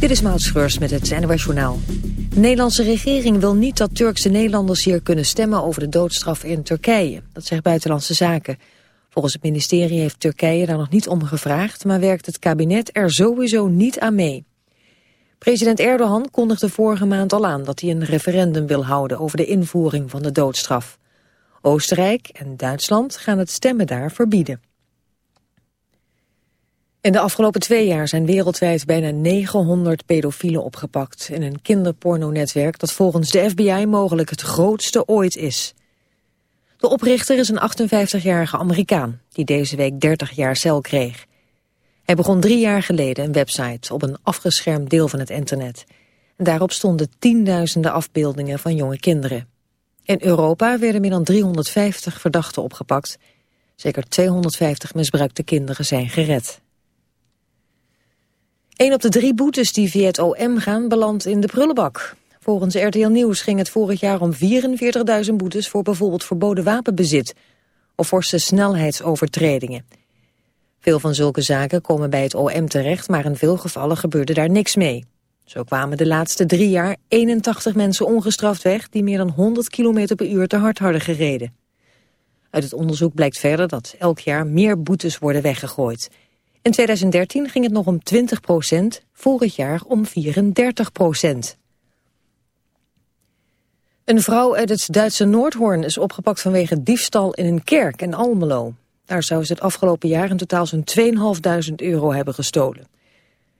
Dit is Maud Schreurs met het NOS Journaal. De Nederlandse regering wil niet dat Turkse Nederlanders hier kunnen stemmen over de doodstraf in Turkije. Dat zegt Buitenlandse Zaken. Volgens het ministerie heeft Turkije daar nog niet om gevraagd, maar werkt het kabinet er sowieso niet aan mee. President Erdogan kondigde vorige maand al aan dat hij een referendum wil houden over de invoering van de doodstraf. Oostenrijk en Duitsland gaan het stemmen daar verbieden. In de afgelopen twee jaar zijn wereldwijd bijna 900 pedofielen opgepakt... in een kinderpornonetwerk dat volgens de FBI mogelijk het grootste ooit is. De oprichter is een 58-jarige Amerikaan die deze week 30 jaar cel kreeg. Hij begon drie jaar geleden een website op een afgeschermd deel van het internet. Daarop stonden tienduizenden afbeeldingen van jonge kinderen. In Europa werden meer dan 350 verdachten opgepakt. Zeker 250 misbruikte kinderen zijn gered. Een op de drie boetes die via het OM gaan belandt in de prullenbak. Volgens RTL Nieuws ging het vorig jaar om 44.000 boetes voor bijvoorbeeld verboden wapenbezit of forse snelheidsovertredingen. Veel van zulke zaken komen bij het OM terecht, maar in veel gevallen gebeurde daar niks mee. Zo kwamen de laatste drie jaar 81 mensen ongestraft weg die meer dan 100 km per uur te hard hadden gereden. Uit het onderzoek blijkt verder dat elk jaar meer boetes worden weggegooid. In 2013 ging het nog om 20 procent, vorig jaar om 34 procent. Een vrouw uit het Duitse Noordhoorn is opgepakt vanwege diefstal in een kerk in Almelo. Daar zou ze het afgelopen jaar in totaal zo'n 2.500 euro hebben gestolen.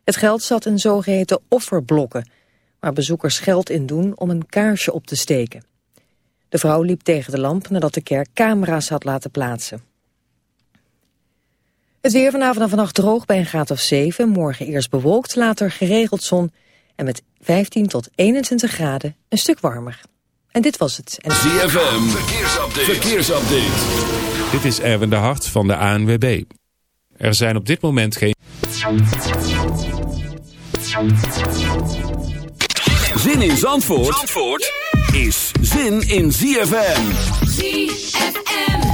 Het geld zat in zogeheten offerblokken, waar bezoekers geld in doen om een kaarsje op te steken. De vrouw liep tegen de lamp nadat de kerk camera's had laten plaatsen. Het weer vanavond en vannacht droog bij een graad of 7. Morgen eerst bewolkt, later geregeld zon. En met 15 tot 21 graden een stuk warmer. En dit was het. En... ZFM, verkeersupdate. verkeersupdate. Dit is Erwin de Hart van de ANWB. Er zijn op dit moment geen... Zin in Zandvoort, Zandvoort is zin in ZFM. ZFM.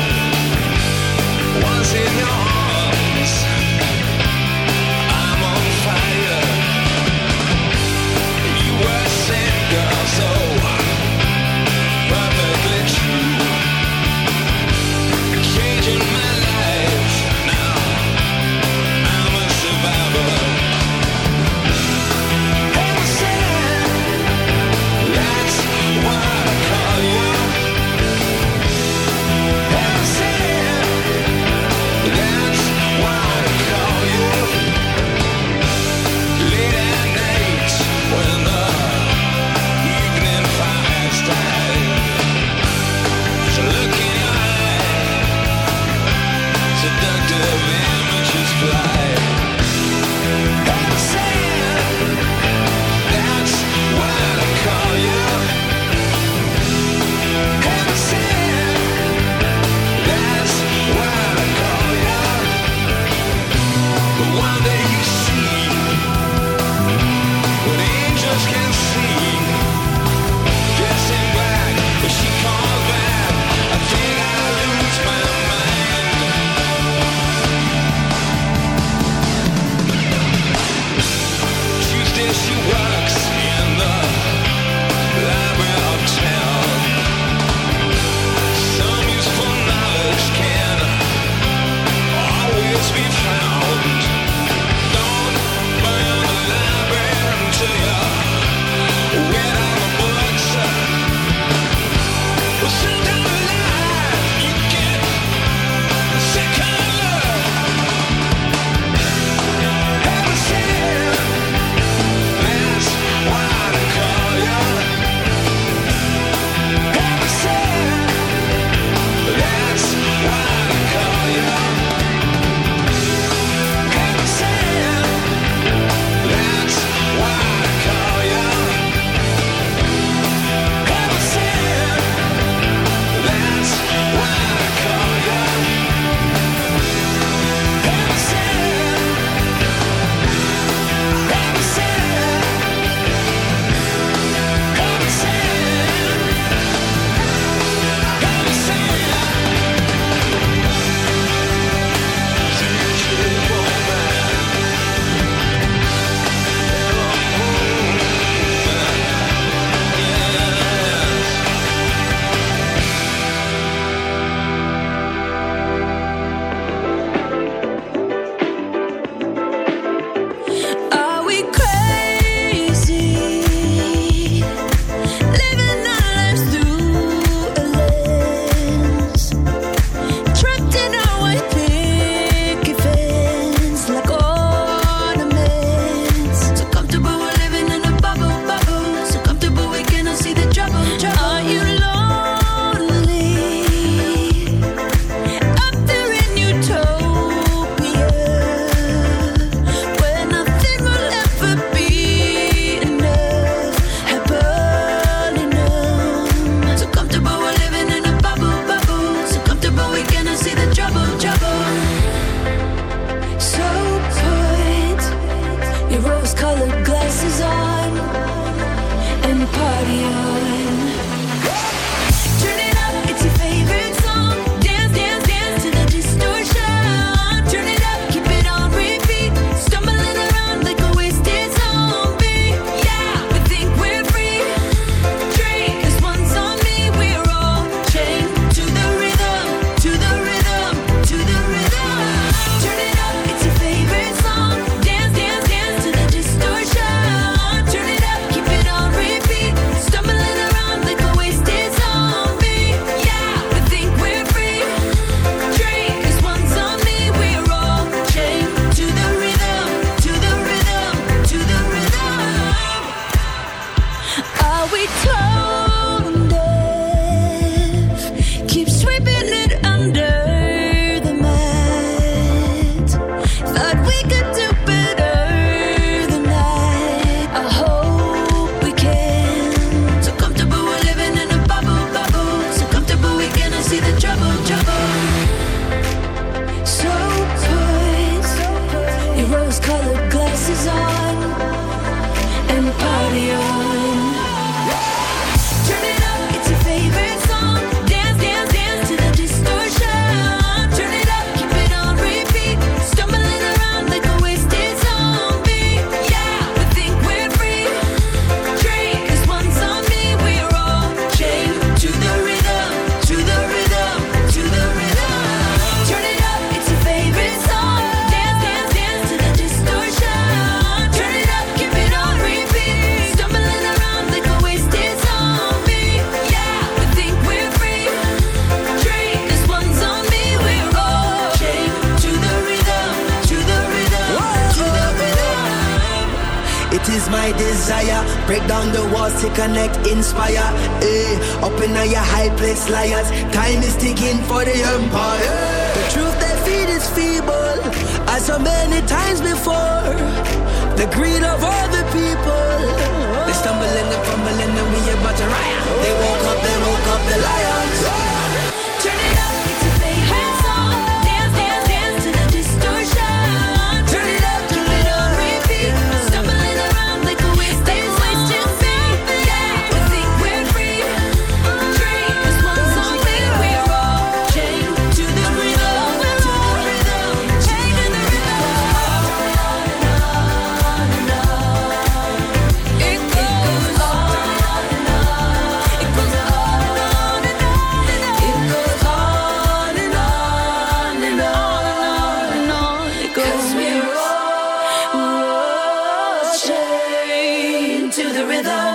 together.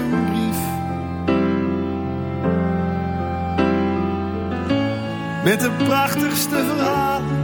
Brief. Met de prachtigste verhalen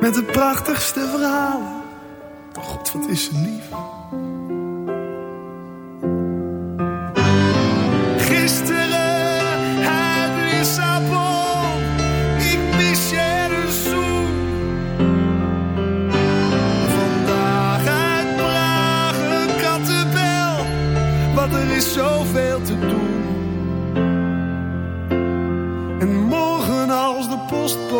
Met de prachtigste verhalen. God, wat is ze lief. Gisteren uit Lissabon. Ik mis je een zoen. Vandaag uit Praag een kattenbel. Want er is zoveel te doen. postbode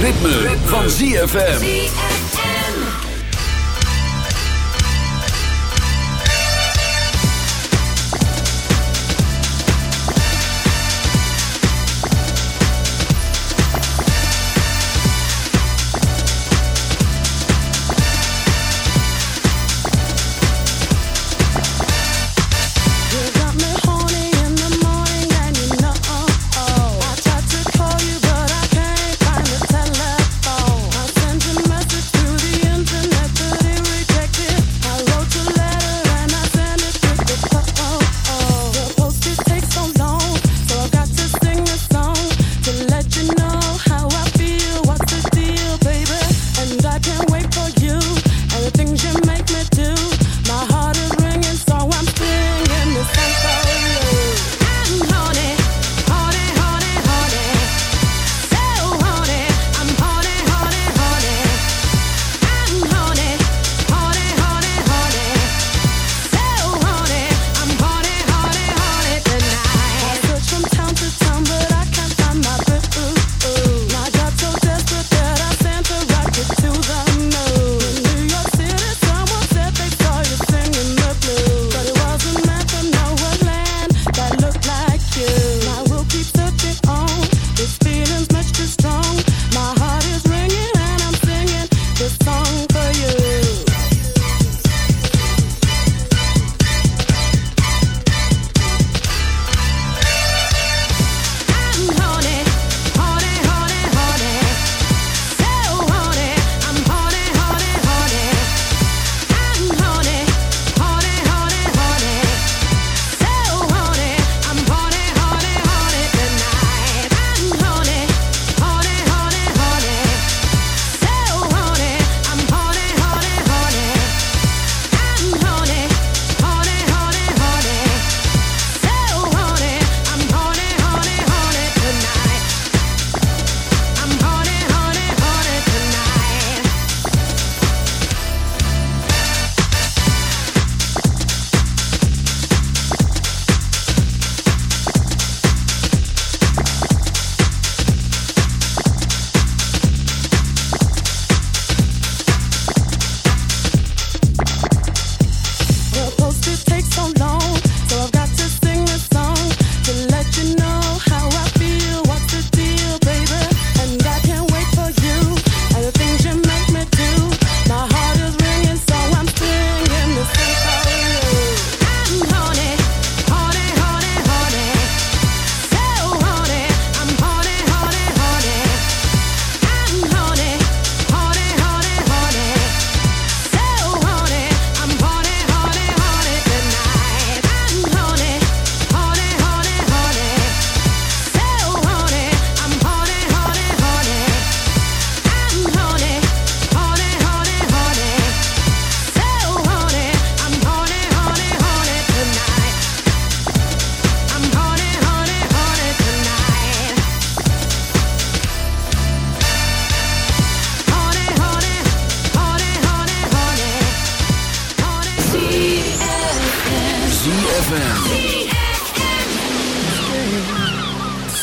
ritme, van ZFM.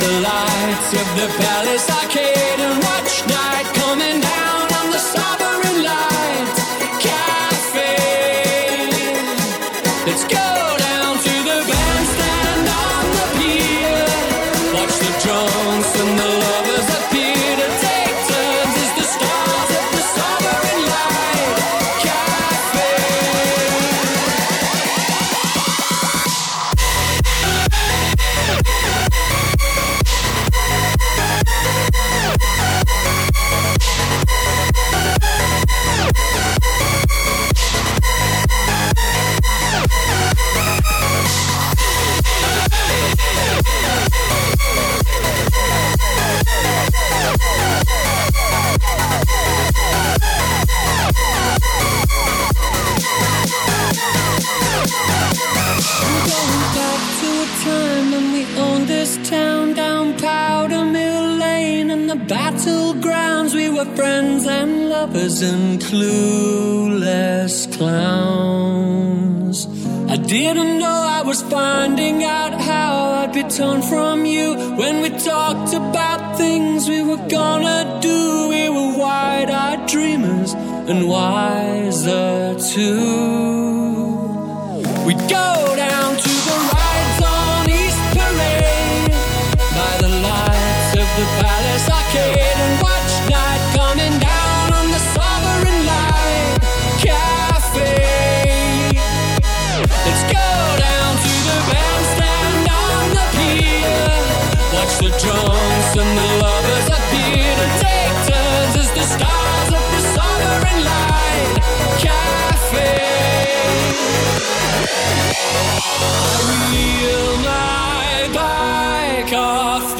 the lights of the and why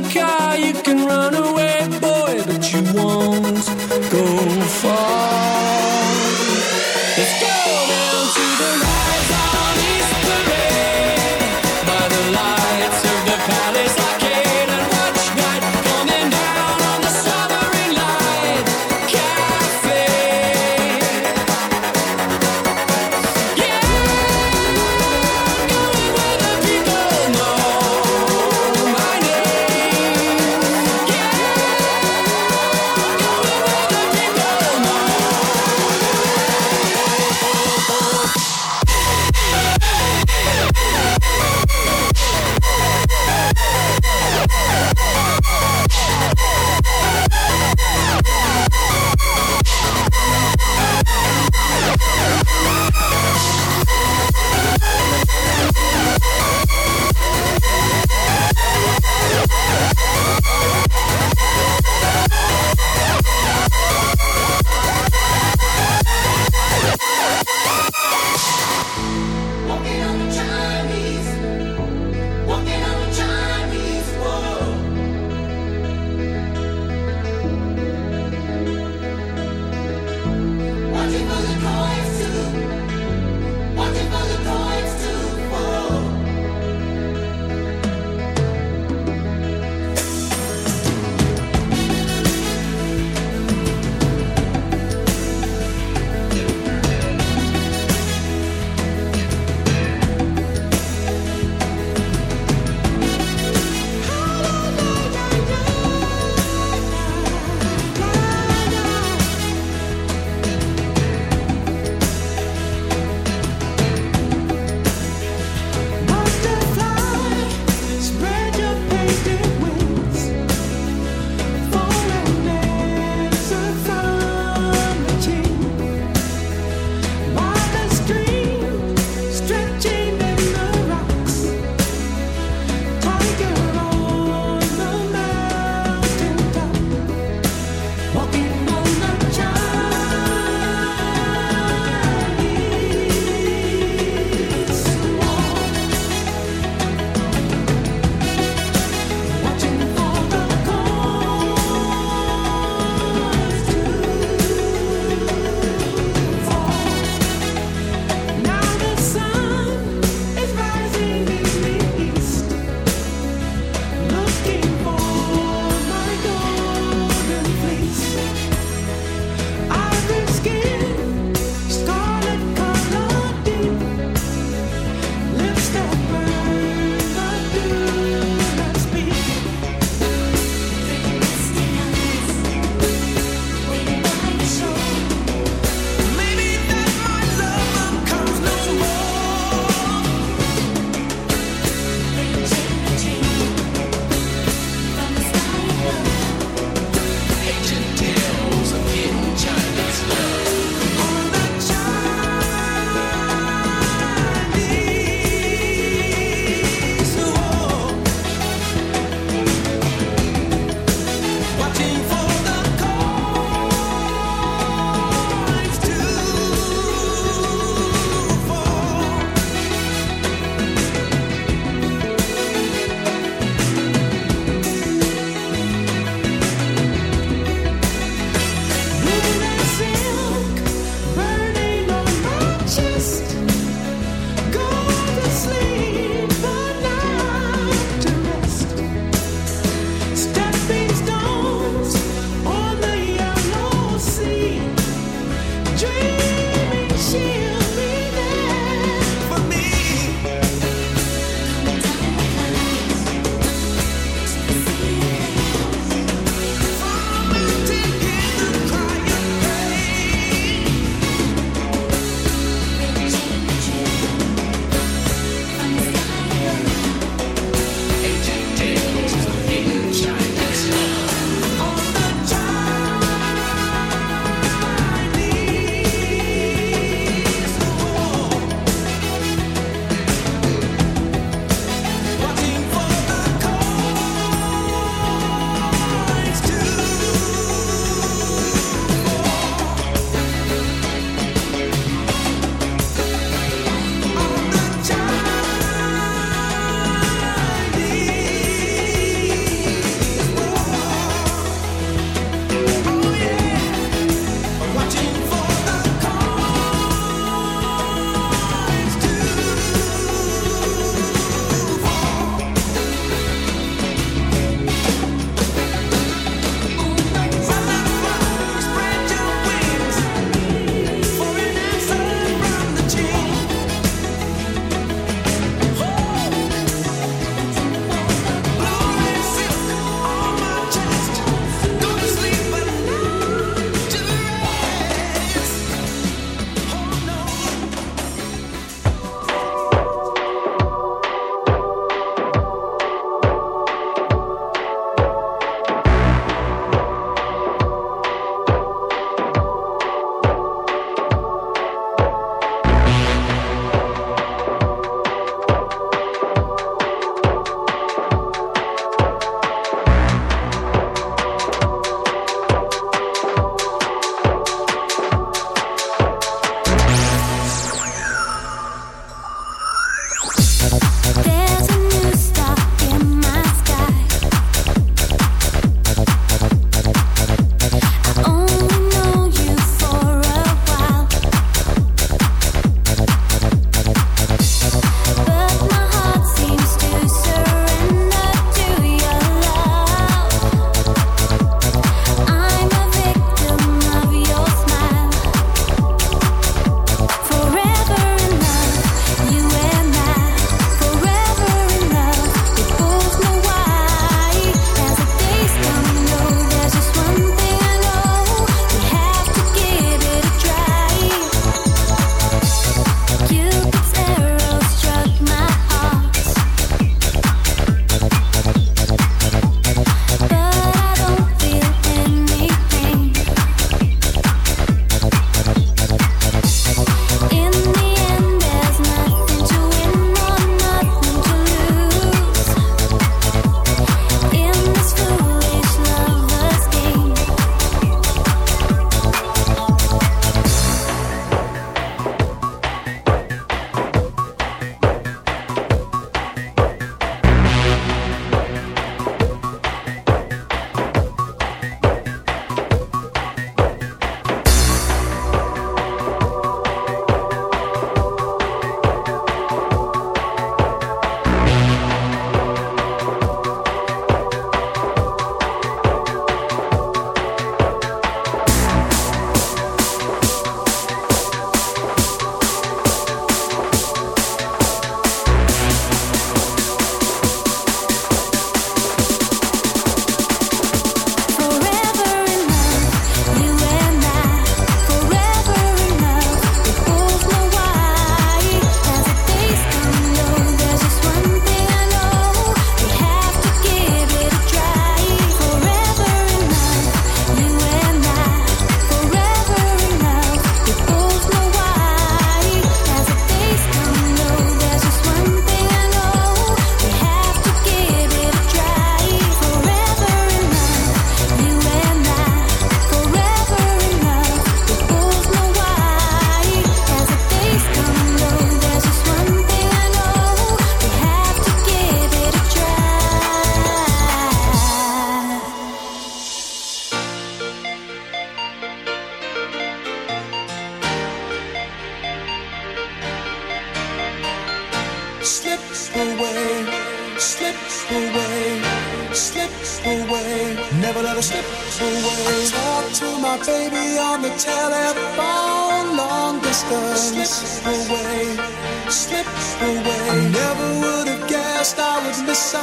car, you can run away.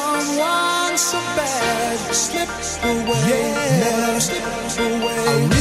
someone so bad slipped away, yeah. never slipped away.